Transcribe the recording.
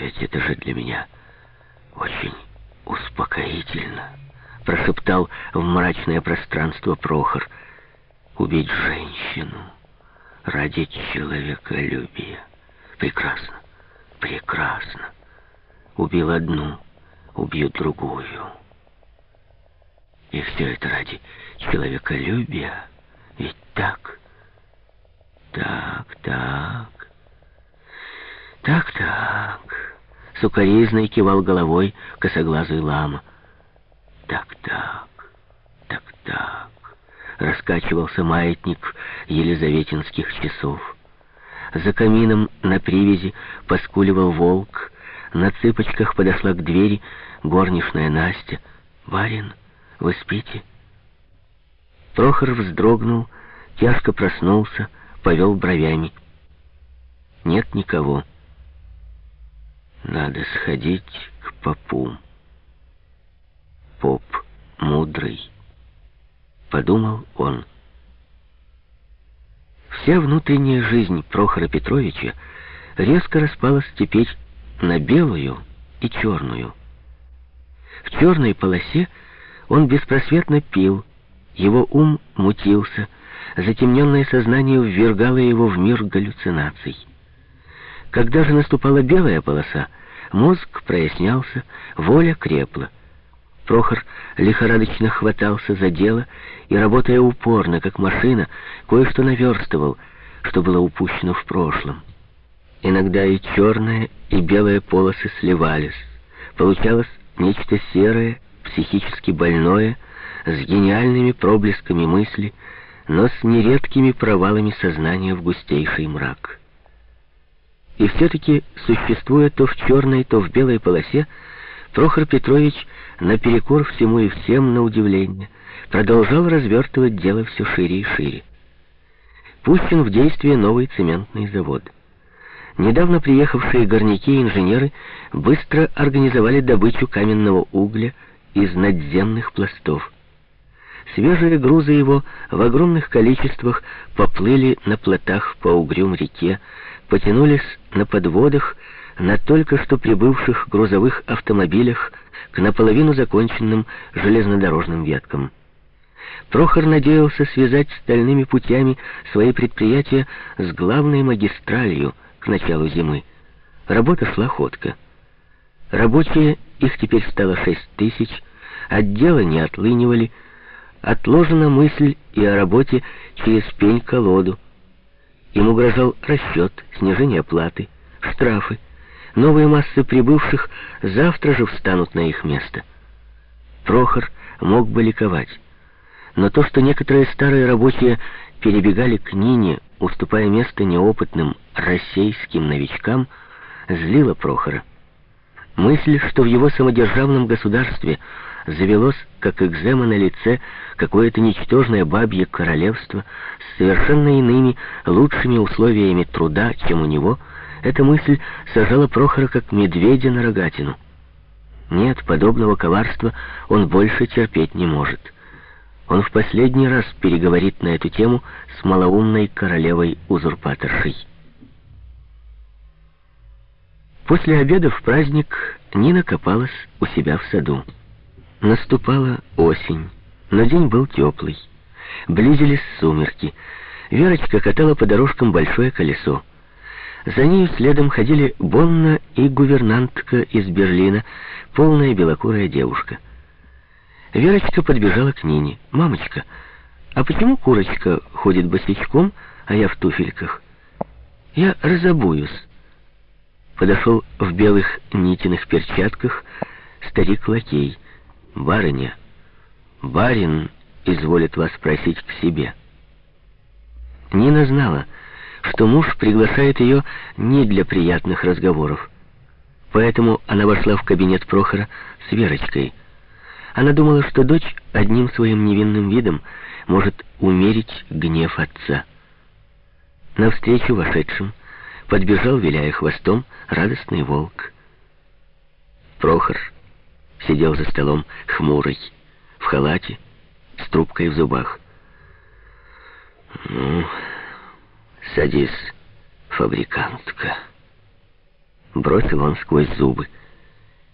ведь это же для меня очень успокоительно, прошептал в мрачное пространство Прохор. Убить женщину ради человеколюбия. Прекрасно, прекрасно. Убил одну, убьют другую. И все это ради человеколюбия. Ведь так? Так, так. Так, так. Сукоризный кивал головой косоглазый лама. Так, так. Так, так. Раскачивался маятник елизаветинских часов. За камином на привязи поскуливал волк. На цыпочках подошла к двери горничная Настя. «Барин, вы спите?» Прохор вздрогнул, тяжко проснулся, повел бровями. Нет никого. Надо сходить к попу. Поп мудрый, подумал он. Вся внутренняя жизнь Прохора Петровича резко распалась теперь на белую и черную. В черной полосе он беспросветно пил, его ум мутился, затемненное сознание ввергало его в мир галлюцинаций. Когда же наступала белая полоса, мозг прояснялся, воля крепла. Прохор лихорадочно хватался за дело и, работая упорно, как машина, кое-что наверстывал, что было упущено в прошлом. Иногда и черная, и белая полосы сливались. Получалось нечто серое, психически больное, с гениальными проблесками мысли, но с нередкими провалами сознания в густейший мрак. И все-таки, существуя то в черной, то в белой полосе, Прохор Петрович, наперекор всему и всем на удивление, продолжал развертывать дело все шире и шире. Пущен в действие новый цементный завод. Недавно приехавшие горняки и инженеры быстро организовали добычу каменного угля из надземных пластов. Свежие грузы его в огромных количествах поплыли на плотах по угрюм реке, потянулись на подводах, на только что прибывших грузовых автомобилях к наполовину законченным железнодорожным веткам. Прохор надеялся связать стальными путями свои предприятия с главной магистралью к началу зимы. Работа шла ходко. Рабочие, их теперь стало шесть тысяч, от дела не отлынивали, отложена мысль и о работе через пень-колоду. Им угрожал расчет, снижение платы, штрафы. Новые массы прибывших завтра же встанут на их место. Прохор мог бы ликовать. Но то, что некоторые старые рабочие перебегали к Нине, уступая место неопытным российским новичкам, злило Прохора. Мысль, что в его самодержавном государстве завелось, как экзема на лице, какое-то ничтожное бабье королевство с совершенно иными, лучшими условиями труда, чем у него, эта мысль сажала Прохора как медведя на рогатину. Нет, подобного коварства он больше терпеть не может. Он в последний раз переговорит на эту тему с малоумной королевой-узурпаторшей. После обеда в праздник Нина копалась у себя в саду. Наступала осень, но день был теплый. Близились сумерки. Верочка катала по дорожкам большое колесо. За ней следом ходили Бонна и гувернантка из Берлина, полная белокурая девушка. Верочка подбежала к Нине. «Мамочка, а почему курочка ходит босичком, а я в туфельках?» «Я разобуюсь». Подошел в белых нитиных перчатках старик-лакей. «Барыня, барин изволит вас просить к себе». Нина знала, что муж приглашает ее не для приятных разговоров. Поэтому она вошла в кабинет Прохора с Верочкой. Она думала, что дочь одним своим невинным видом может умерить гнев отца. Навстречу вошедшим подбежал, виляя хвостом, радостный волк. Прохор сидел за столом хмурый, в халате, с трубкой в зубах. «Ну, садись, фабрикантка», бросил он сквозь зубы.